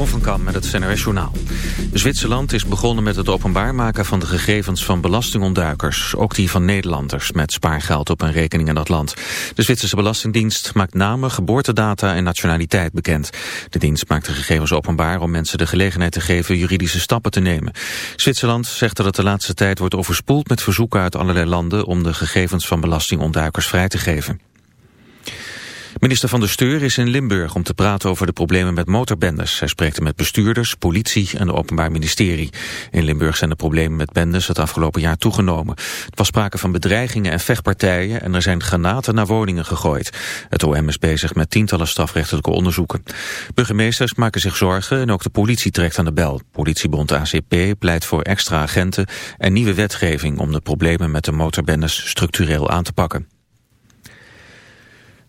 Jeroen van met het NRS Journaal. Zwitserland is begonnen met het openbaar maken van de gegevens van belastingontduikers. Ook die van Nederlanders met spaargeld op een rekening in dat land. De Zwitserse Belastingdienst maakt namen, geboortedata en nationaliteit bekend. De dienst maakt de gegevens openbaar om mensen de gelegenheid te geven juridische stappen te nemen. Zwitserland zegt dat het de laatste tijd wordt overspoeld met verzoeken uit allerlei landen om de gegevens van belastingontduikers vrij te geven. Minister van de Steur is in Limburg om te praten over de problemen met motorbendes. Hij spreekt met bestuurders, politie en het Openbaar Ministerie. In Limburg zijn de problemen met bendes het afgelopen jaar toegenomen. Het was sprake van bedreigingen en vechtpartijen en er zijn granaten naar woningen gegooid. Het OM is bezig met tientallen strafrechtelijke onderzoeken. Burgemeesters maken zich zorgen en ook de politie trekt aan de bel. Politiebond ACP pleit voor extra agenten en nieuwe wetgeving om de problemen met de motorbendes structureel aan te pakken.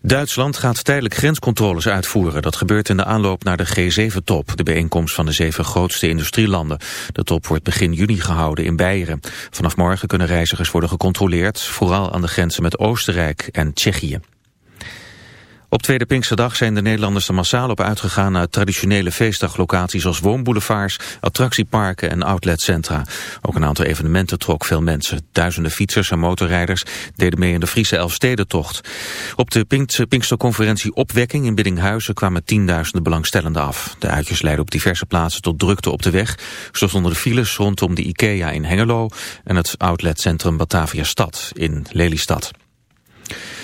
Duitsland gaat tijdelijk grenscontroles uitvoeren. Dat gebeurt in de aanloop naar de G7-top, de bijeenkomst van de zeven grootste industrielanden. De top wordt begin juni gehouden in Beieren. Vanaf morgen kunnen reizigers worden gecontroleerd, vooral aan de grenzen met Oostenrijk en Tsjechië. Op Tweede Pinksterdag zijn de Nederlanders er massaal op uitgegaan naar traditionele feestdaglocaties als woonboulevards, attractieparken en outletcentra. Ook een aantal evenementen trok veel mensen. Duizenden fietsers en motorrijders deden mee in de Friese Elfstedentocht. Op de Pinksterconferentie Opwekking in Biddinghuizen kwamen tienduizenden belangstellenden af. De uitjes leidden op diverse plaatsen tot drukte op de weg. Zo stonden de files rondom de IKEA in Hengelo en het outletcentrum Batavia Stad in Lelystad.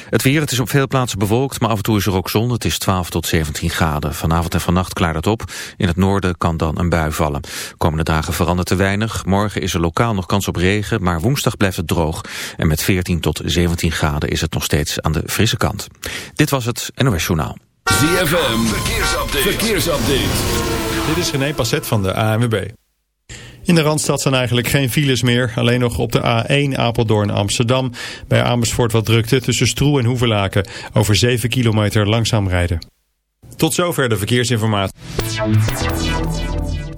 Het weer, het is op veel plaatsen bewolkt, maar af en toe is er ook zon. Het is 12 tot 17 graden. Vanavond en vannacht klaart het op. In het noorden kan dan een bui vallen. Komende dagen verandert te weinig. Morgen is er lokaal nog kans op regen, maar woensdag blijft het droog. En met 14 tot 17 graden is het nog steeds aan de frisse kant. Dit was het NOS Journaal. ZFM, verkeersupdate. verkeersupdate. Dit is René Passet van de ANWB. In de Randstad zijn eigenlijk geen files meer. Alleen nog op de A1 Apeldoorn-Amsterdam. Bij Amersfoort wat drukte tussen Stroe en Hoevelaken. Over 7 kilometer langzaam rijden. Tot zover de verkeersinformatie.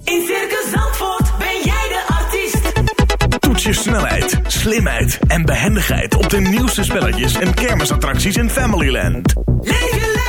In Circus Zandvoort ben jij de artiest. Toets je snelheid, slimheid en behendigheid op de nieuwste spelletjes en kermisattracties in Familyland. Leef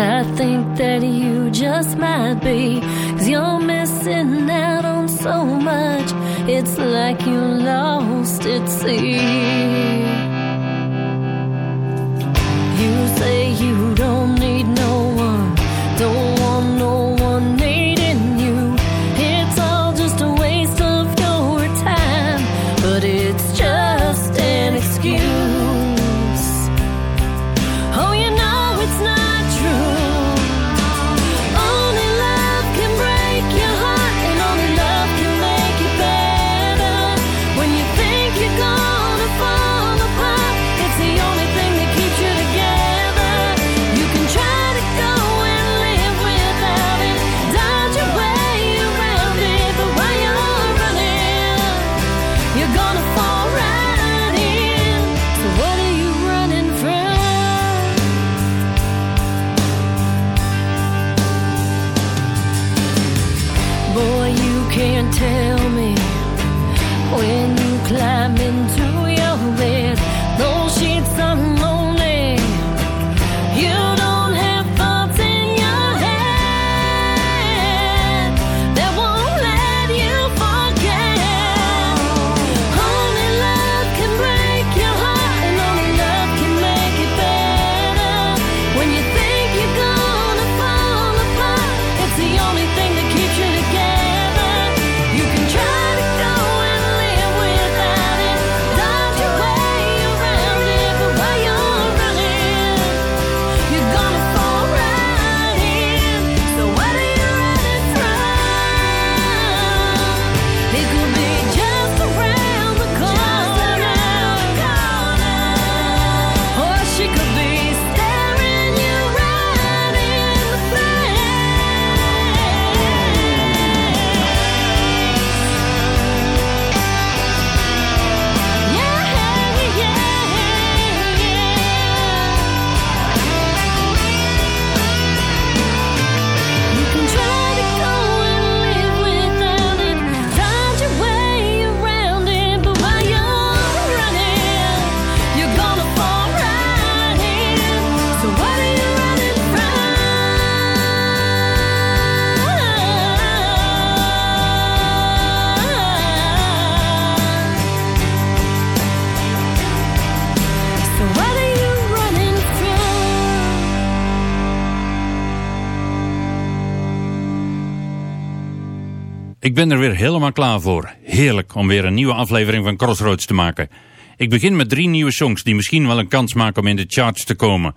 I think that you just might be. Cause you're missing out on so much. It's like you lost at sea. You say you don't klaar voor. Heerlijk om weer een nieuwe aflevering van Crossroads te maken. Ik begin met drie nieuwe songs die misschien wel een kans maken om in de charts te komen.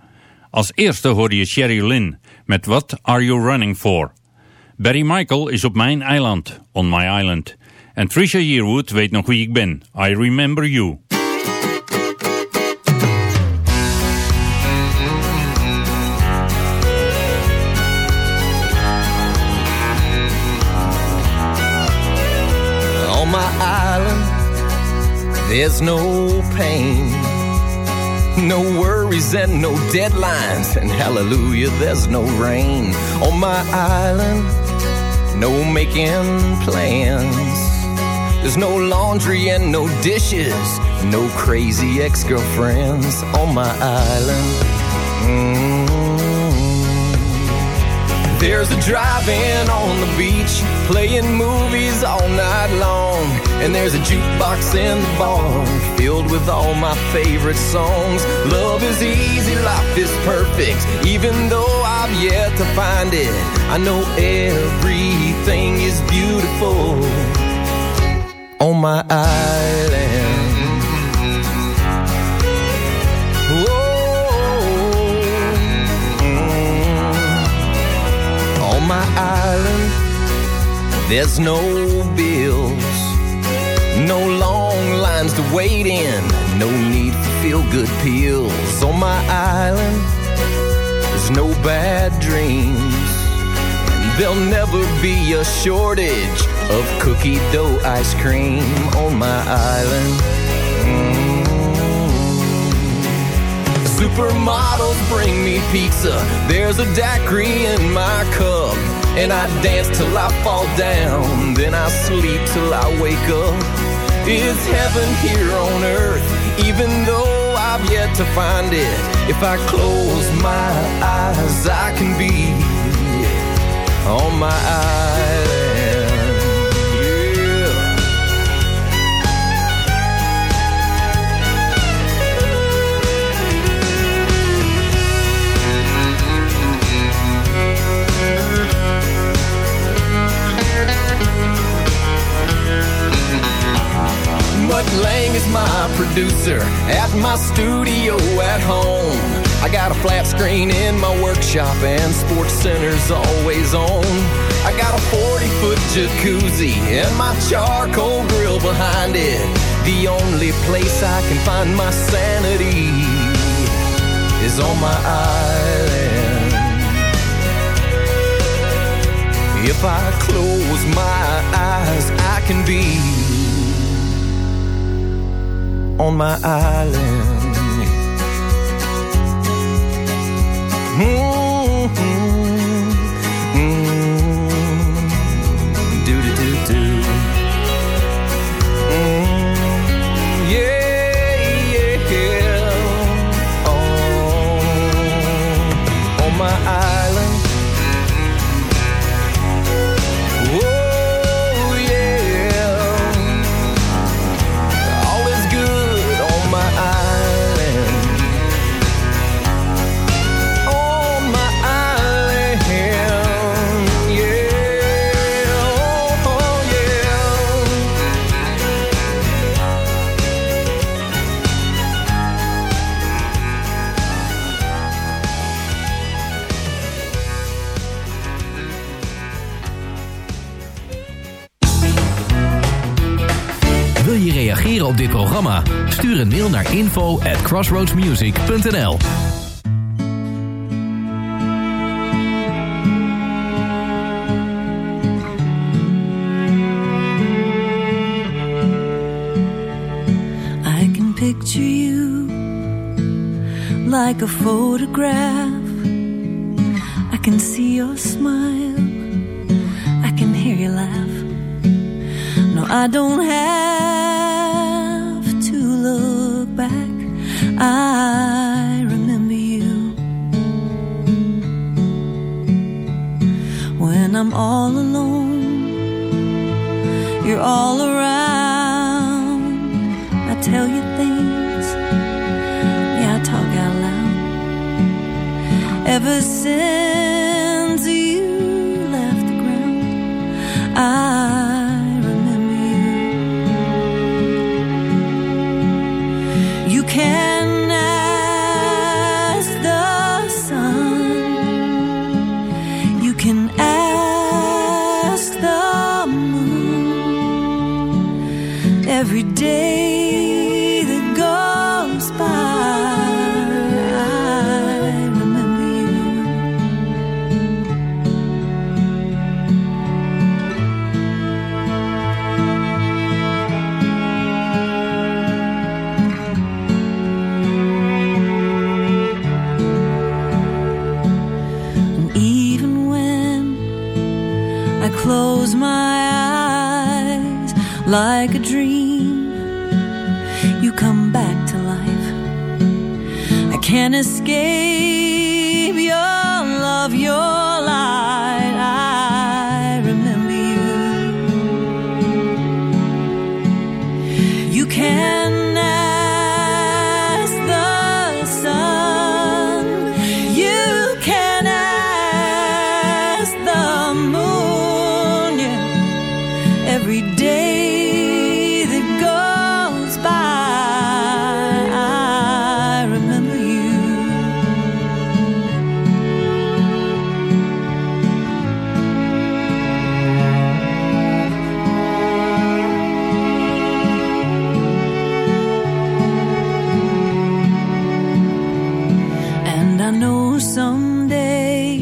Als eerste hoorde je Sherry Lynn met What Are You Running For? Barry Michael is op mijn eiland, On My Island. En Trisha Yearwood weet nog wie ik ben, I Remember You. There's no pain, no worries and no deadlines, and hallelujah, there's no rain. On my island, no making plans. There's no laundry and no dishes, no crazy ex girlfriends on my island. Mm. There's a drive-in on the beach, playing movies all night long. And there's a jukebox in the bar, filled with all my favorite songs. Love is easy, life is perfect, even though I've yet to find it. I know everything is beautiful on my island. There's no bills, no long lines to wait in, no need for feel good pills. On my island, there's no bad dreams. There'll never be a shortage of cookie dough ice cream on my island. Mm. Supermodels bring me pizza. There's a daiquiri in my cup. And I dance till I fall down. Then I sleep till I wake up. It's heaven here on earth, even though I've yet to find it. If I close my eyes, I can be on my island. Producer at my studio at home. I got a flat screen in my workshop and Sports Center's always on. I got a 40 foot jacuzzi and my charcoal grill behind it. The only place I can find my sanity is on my island. If I close my eyes, I can be on my island. -hmm. -hmm. -hmm. Yeah yeah on my. Reageren op dit programma? Stuur een mail naar info at crossroadsmusic.nl I can picture you like a photograph. I can see your smile. I can hear you laugh. No, I don't have I remember you when I'm all alone. You're all around. I tell you things. Yeah, I talk out loud. Ever since Every day that goes by, I remember you. And I know someday,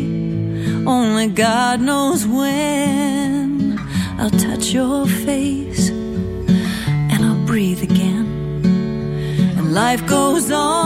only God knows Your face and I'll breathe again. And life goes on,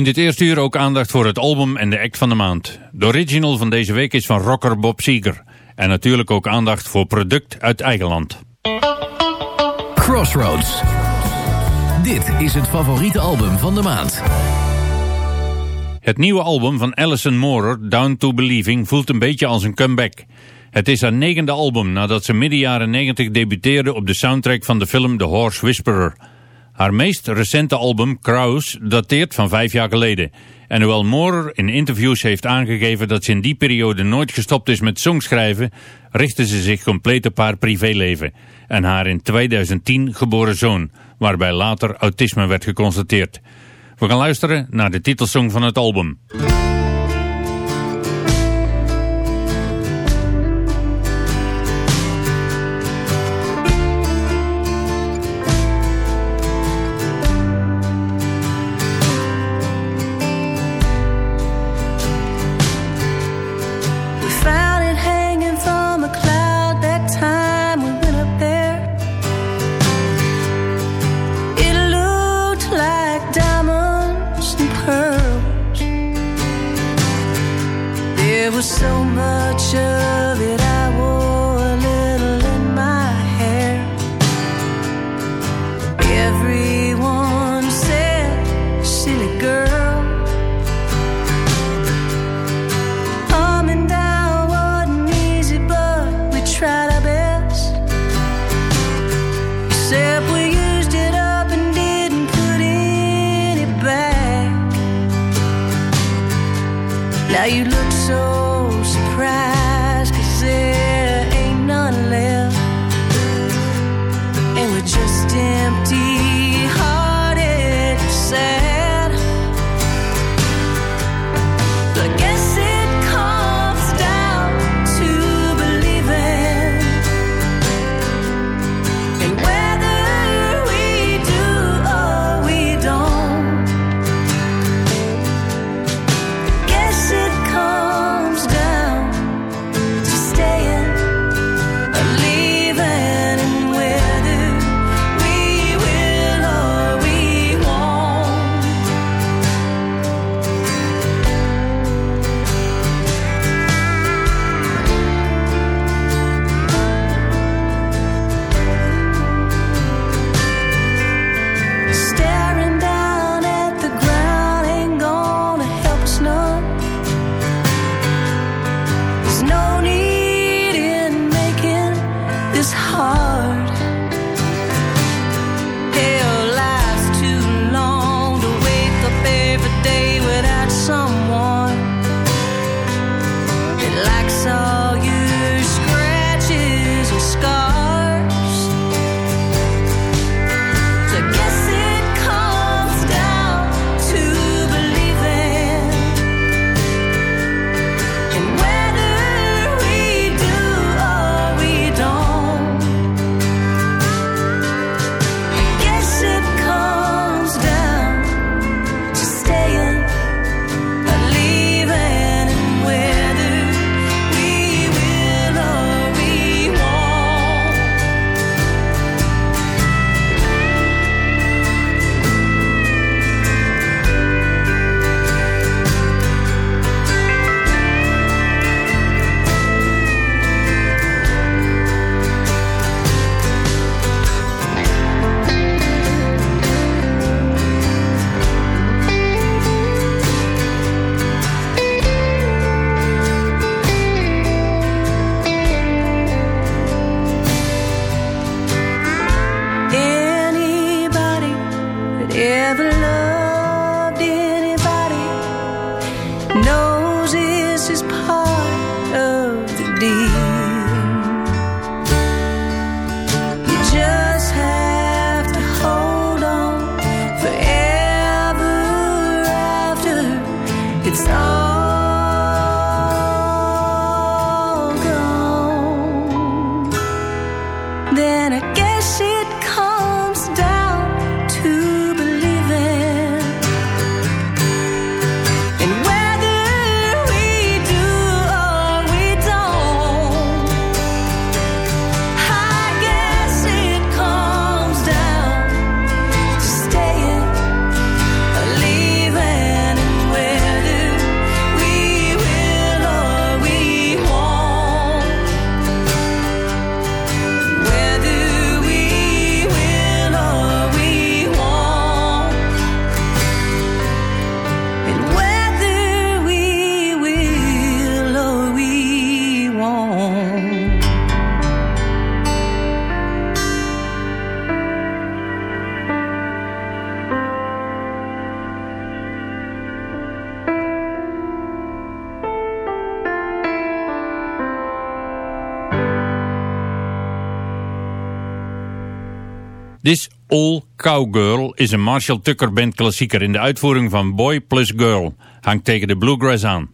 In dit eerste uur ook aandacht voor het album en de act van de maand. De original van deze week is van rocker Bob Seger. En natuurlijk ook aandacht voor product uit eigen land. Crossroads. Dit is het favoriete album van de maand. Het nieuwe album van Alison Moorer, Down to Believing, voelt een beetje als een comeback. Het is haar negende album nadat ze midden jaren 90 debuteerde op de soundtrack van de film The Horse Whisperer. Haar meest recente album, Kraus, dateert van vijf jaar geleden. En hoewel Moorer in interviews heeft aangegeven dat ze in die periode nooit gestopt is met songschrijven, richtte ze zich compleet op haar privéleven en haar in 2010 geboren zoon, waarbij later autisme werd geconstateerd. We gaan luisteren naar de titelsong van het album. Cowgirl is een Marshall Tucker Band klassieker in de uitvoering van Boy Plus Girl. Hangt tegen de bluegrass aan.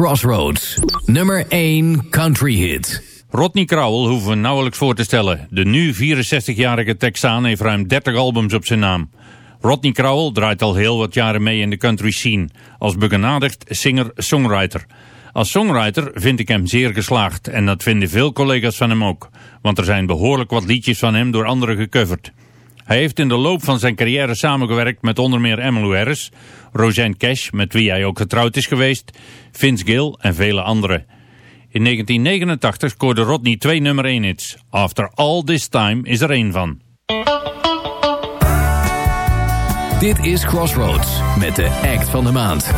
Crossroads, nummer 1 country hit. Rodney Crowell hoeven we nauwelijks voor te stellen. De nu 64-jarige Texaan heeft ruim 30 albums op zijn naam. Rodney Crowell draait al heel wat jaren mee in de country scene, als begenadigd singer-songwriter. Als songwriter vind ik hem zeer geslaagd en dat vinden veel collega's van hem ook, want er zijn behoorlijk wat liedjes van hem door anderen gecoverd. Hij heeft in de loop van zijn carrière samengewerkt met onder meer Emmylou Harris, Roseanne Cash, met wie hij ook getrouwd is geweest, Vince Gill en vele anderen. In 1989 scoorde Rodney twee nummer 1 hits. After All This Time is er één van. Dit is Crossroads met de act van de maand.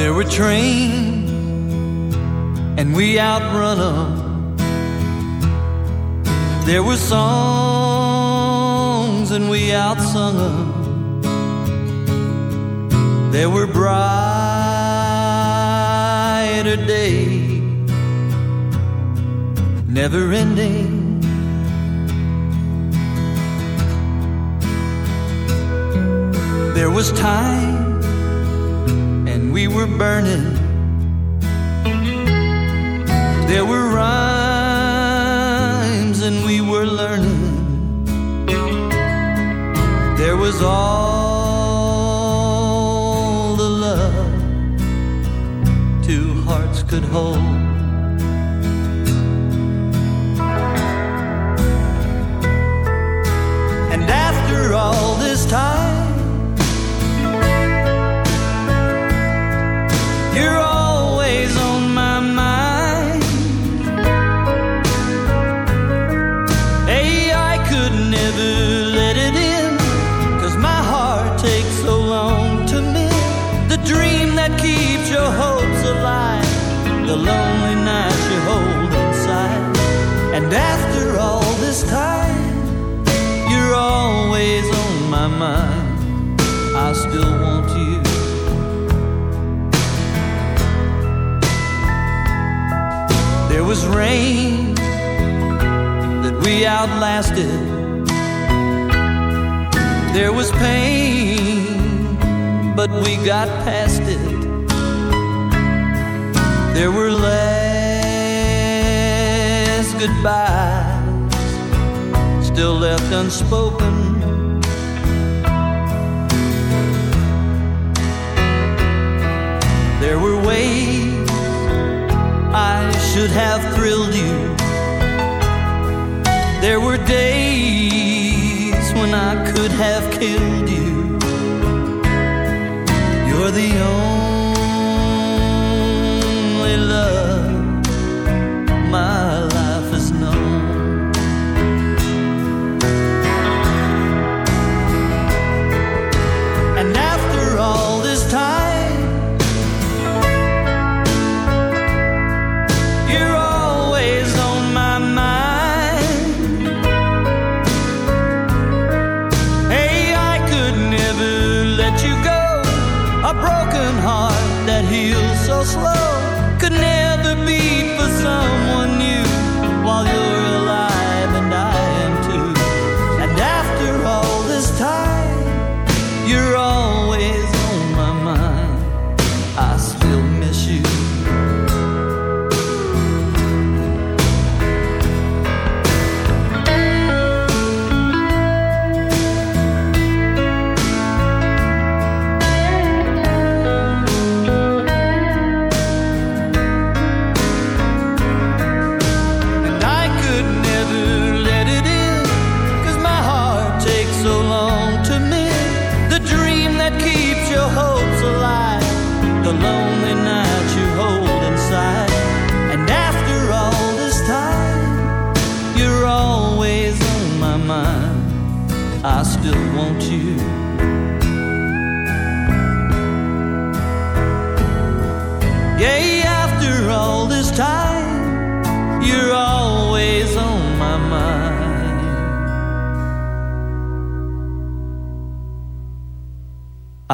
There were trains, and we outrun them. There were songs, and we outsung them. There were brighter days, never ending. There was time, we were burning. There were rhymes, and we were learning. There was all the love two hearts could hold. Outlasted. There was pain, but we got past it. There were last goodbyes still left unspoken. There were ways I should have thrilled you. There were days when I could have killed you. You're the only love slow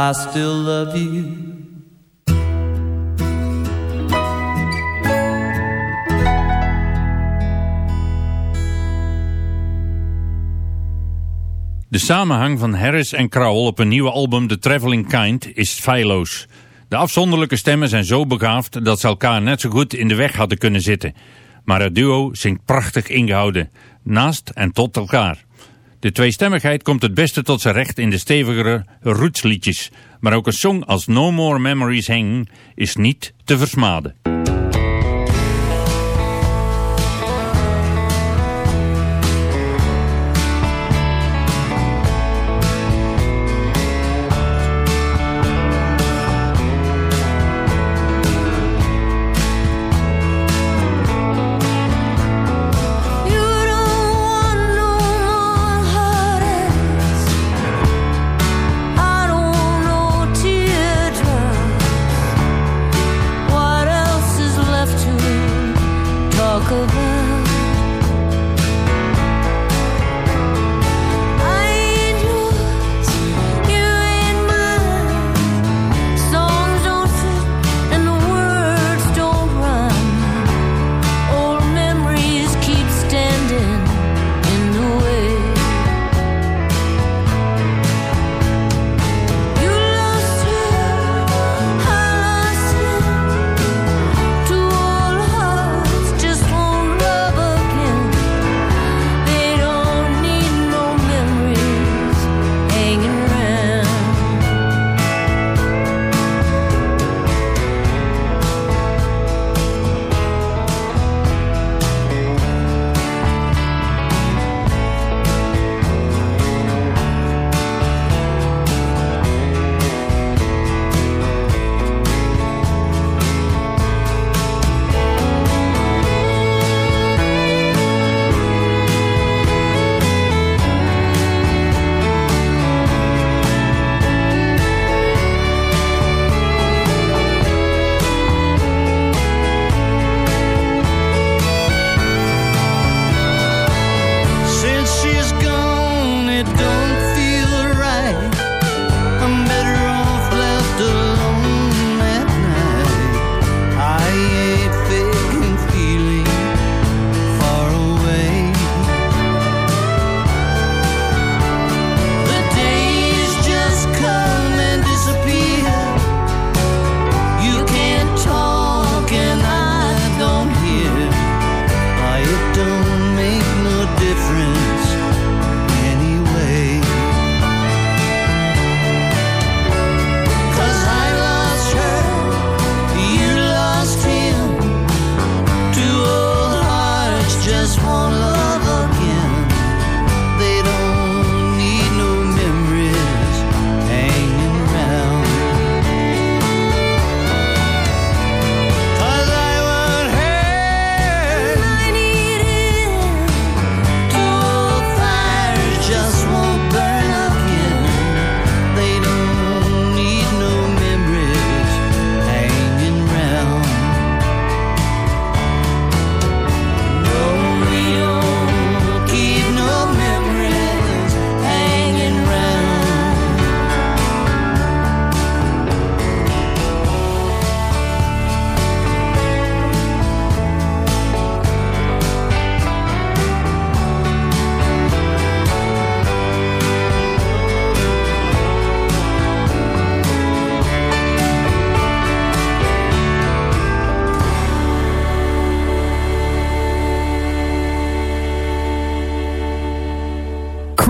I still love you. De samenhang van Harris en Crowell op een nieuwe album The Traveling Kind is feilloos. De afzonderlijke stemmen zijn zo begaafd dat ze elkaar net zo goed in de weg hadden kunnen zitten. Maar het duo zingt prachtig ingehouden, naast en tot elkaar. De tweestemmigheid komt het beste tot zijn recht in de stevigere rootsliedjes. Maar ook een song als No More Memories Hang is niet te versmaden.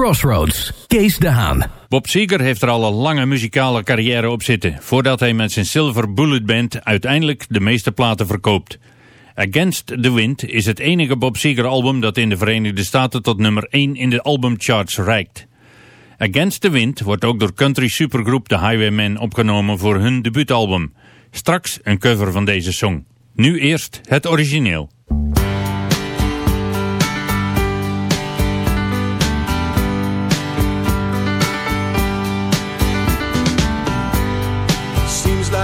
Crossroads, Kees de Haan. Bob Seger heeft er al een lange muzikale carrière op zitten, voordat hij met zijn Silver Bullet Band uiteindelijk de meeste platen verkoopt. Against the Wind is het enige Bob Seger album dat in de Verenigde Staten tot nummer 1 in de albumcharts reikt. Against the Wind wordt ook door country supergroep The Highwaymen opgenomen voor hun debuutalbum. Straks een cover van deze song. Nu eerst het origineel.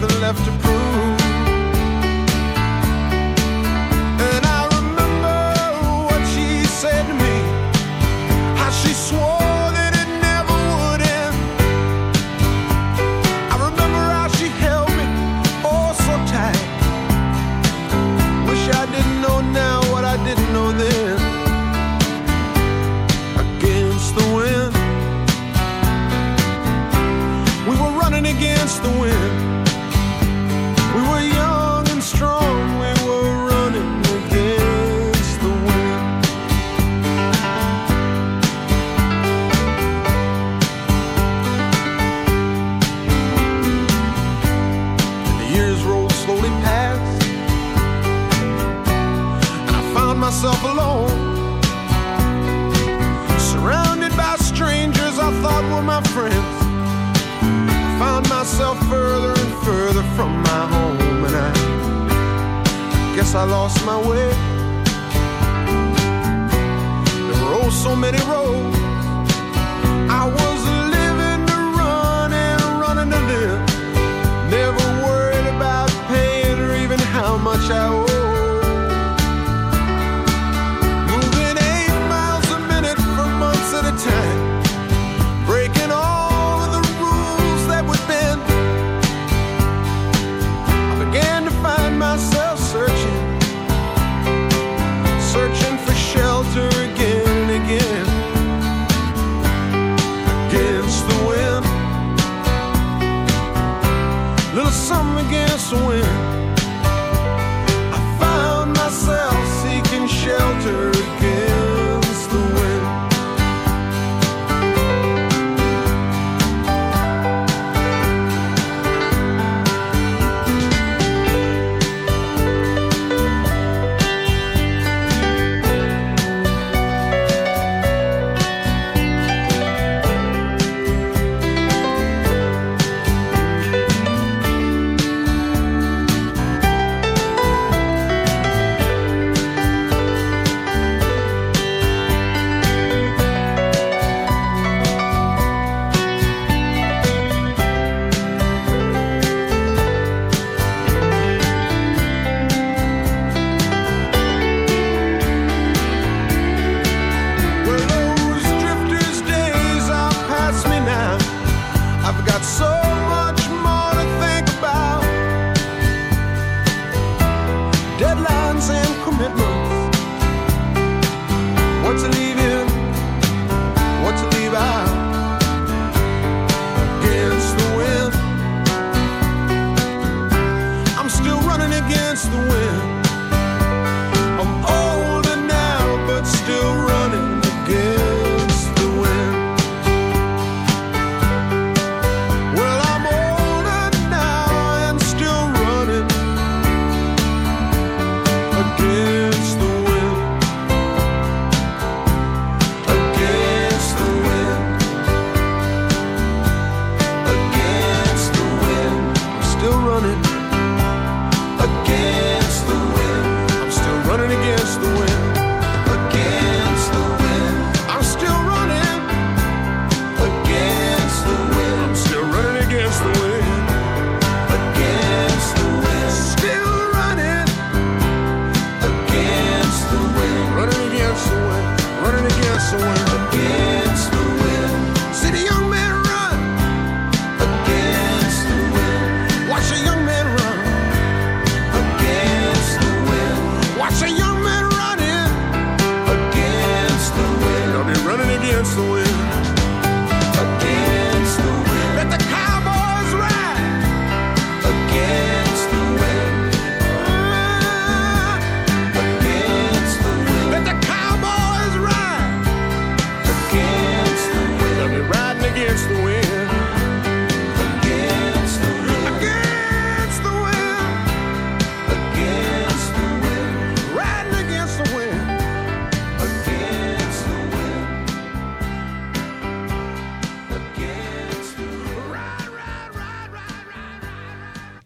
nothing left to prove. were my friends. I found myself further and further from my home, and I guess I lost my way. There were oh so many roads. I was living to run and running to live. Never worried about paying or even how much I owed.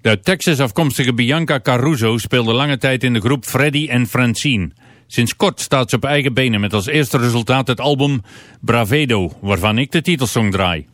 De Texas afkomstige Bianca Caruso speelde lange tijd in de groep Freddy en Francine. Sinds kort staat ze op eigen benen met als eerste resultaat het album Bravedo, waarvan ik de titelsong draai.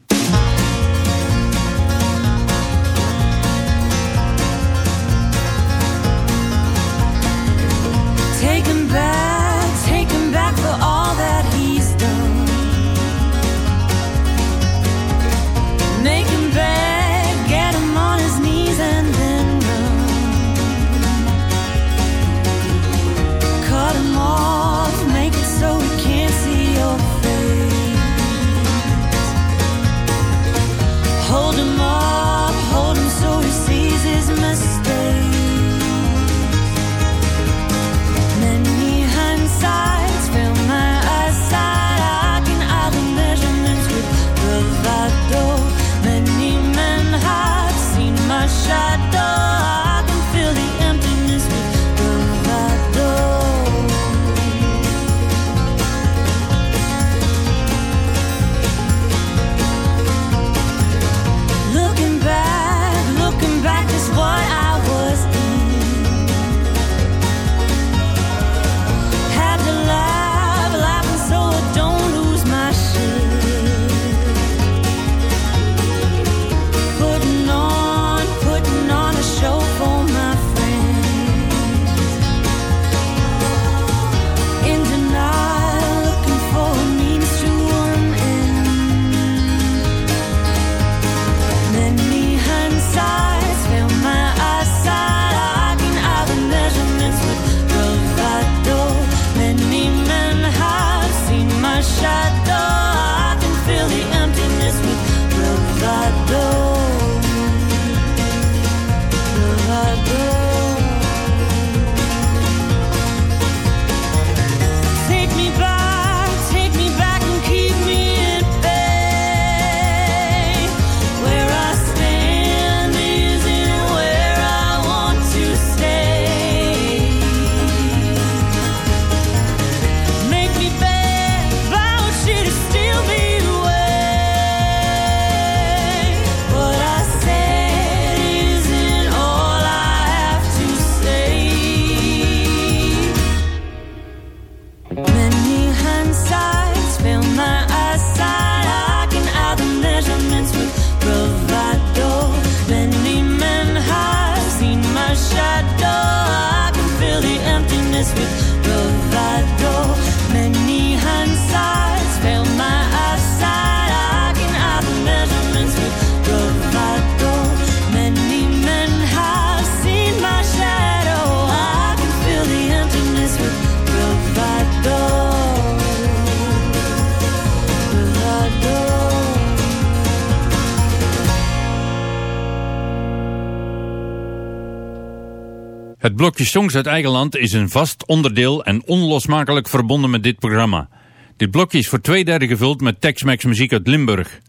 blokje songs uit eigen land is een vast onderdeel en onlosmakelijk verbonden met dit programma. Dit blokje is voor twee derde gevuld met Tex-Mex muziek uit Limburg.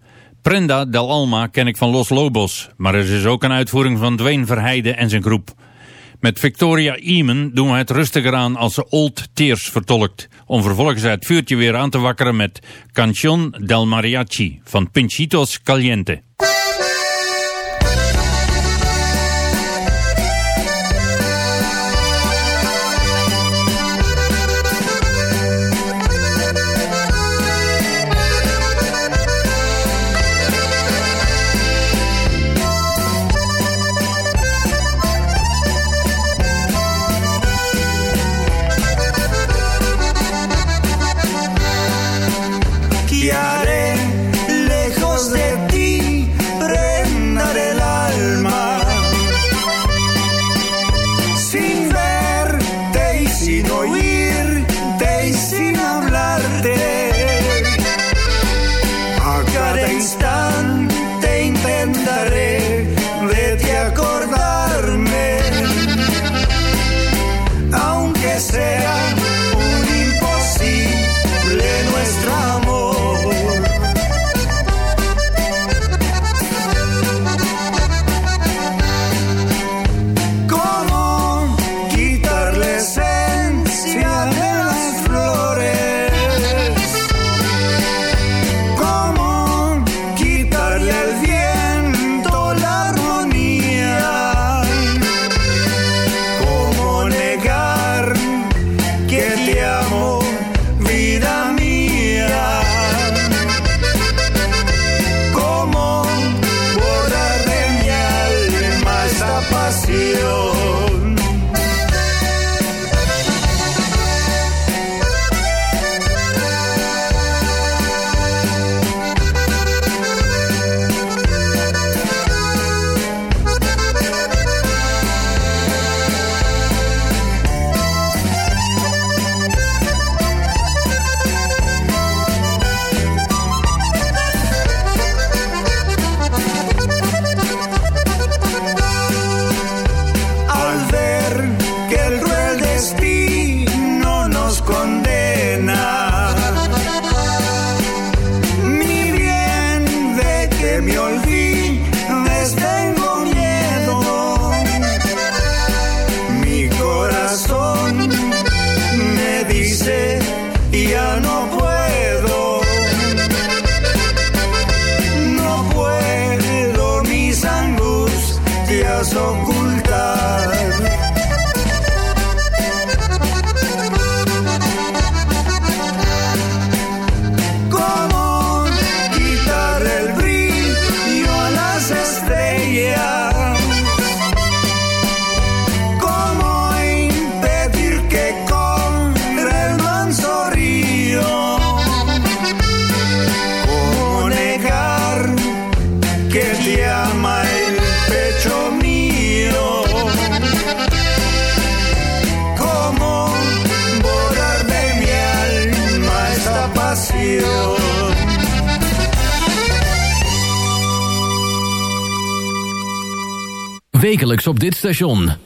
Prenda del Alma ken ik van Los Lobos, maar er is dus ook een uitvoering van Dwayne Verheide en zijn groep. Met Victoria Eamon doen we het rustiger aan als ze Old Tears vertolkt, om vervolgens het vuurtje weer aan te wakkeren met Canción del Mariachi van Pinchitos Caliente. dit station.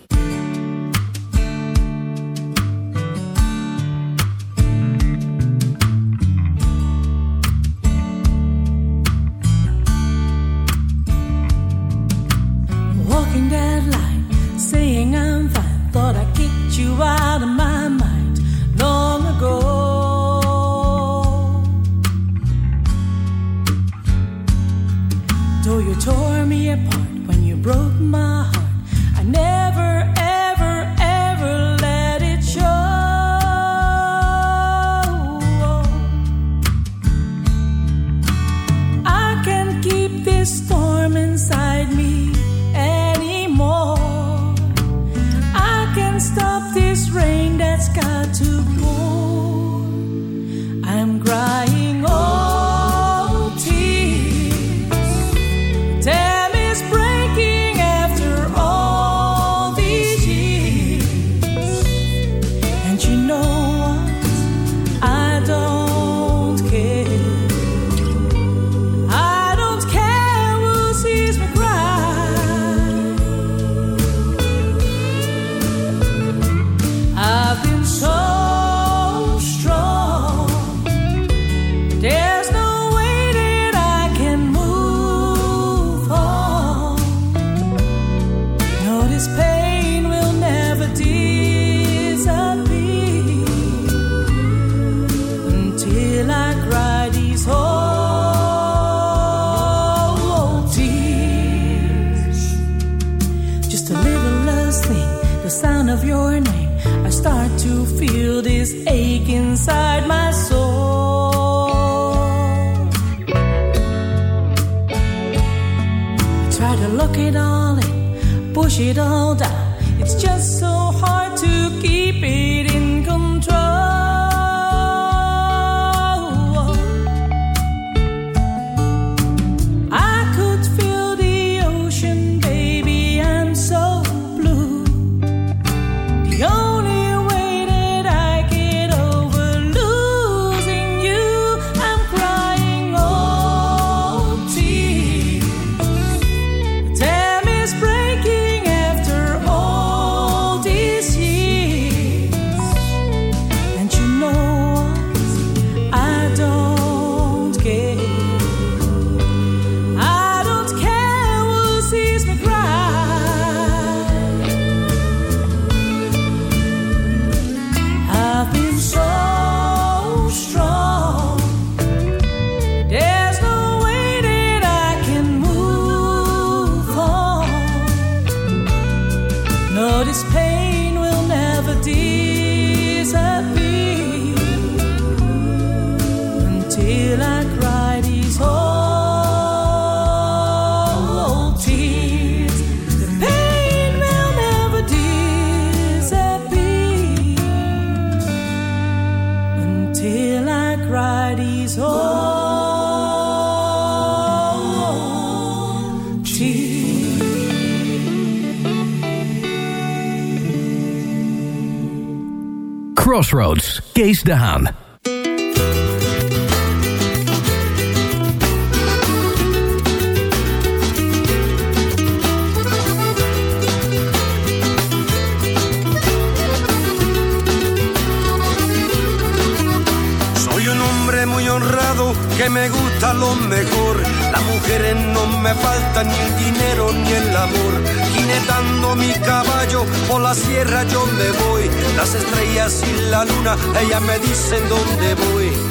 estrellas y la luna, ella me dice dónde voy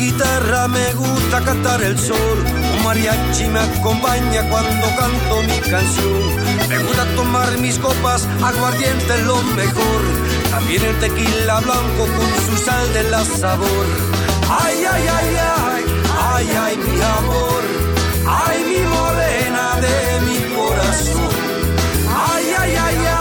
guitarra me gusta cantar el sol. Un mariachi me acompaña cuando canto mi canción. Me gusta tomar mis copas, aguardiente lo mejor. También el tequila blanco con su sal de la sabor. Ay, ay, ay, ay, ay, ay, mi amor. Ay, mi morena de mi corazón. Ay, ay, ay, ay.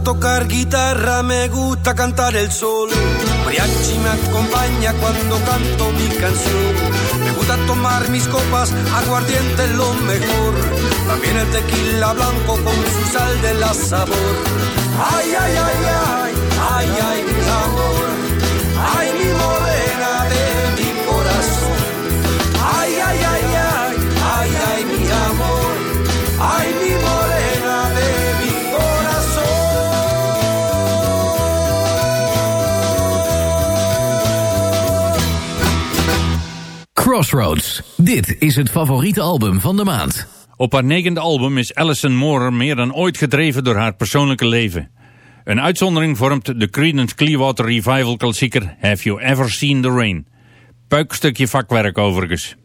gusta tocar guitarra, me gusta cantar el sol. Mariachi me acompaña cuando canto mi canción. Me gusta tomar mis copas, aguardiente lo mejor. También el tequila blanco con su sal de la sabor. Ay, ay, ay, ay, ay, ay, sabor. Crossroads. Dit is het favoriete album van de maand. Op haar negende album is Alison Moore meer dan ooit gedreven door haar persoonlijke leven. Een uitzondering vormt de Creedence Clearwater Revival klassieker Have You Ever Seen The Rain. Puikstukje vakwerk overigens.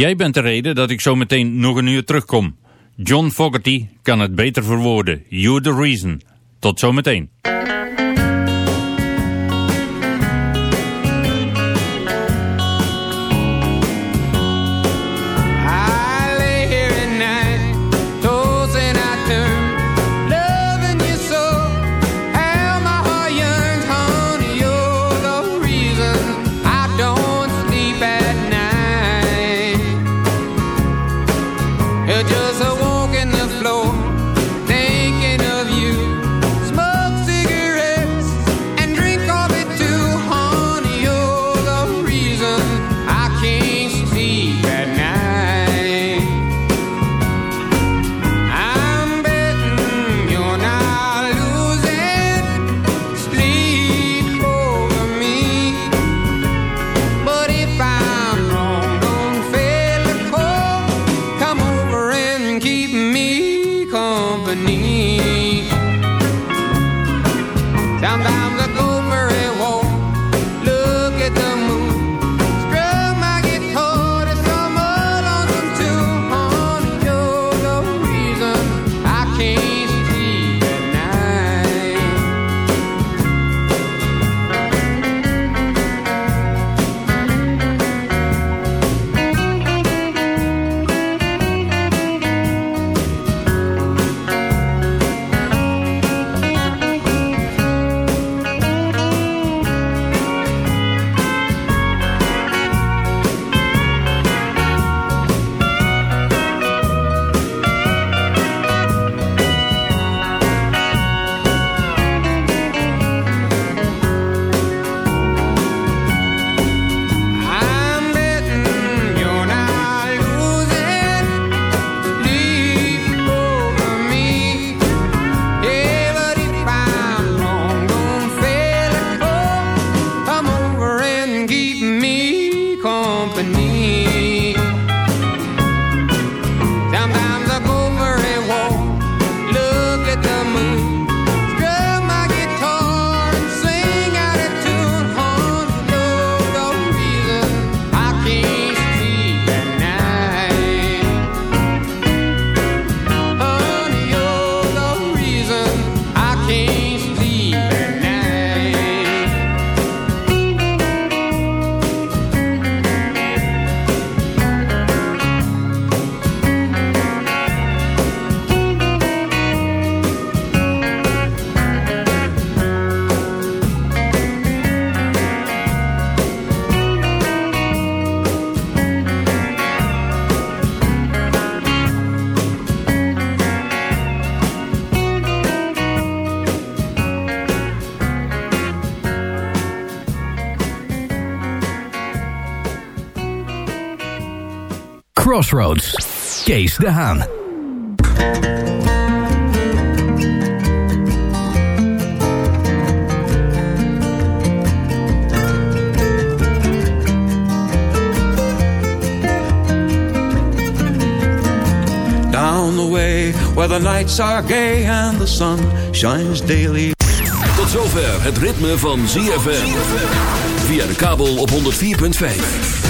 Jij bent de reden dat ik zo meteen nog een uur terugkom. John Fogerty kan het beter verwoorden. You the reason. Tot zometeen. Crossroads. Kees de Haan. Down the way where the nights are gay and the sun shines daily. Tot zover het ritme van ZFM. Via de kabel op 104.5.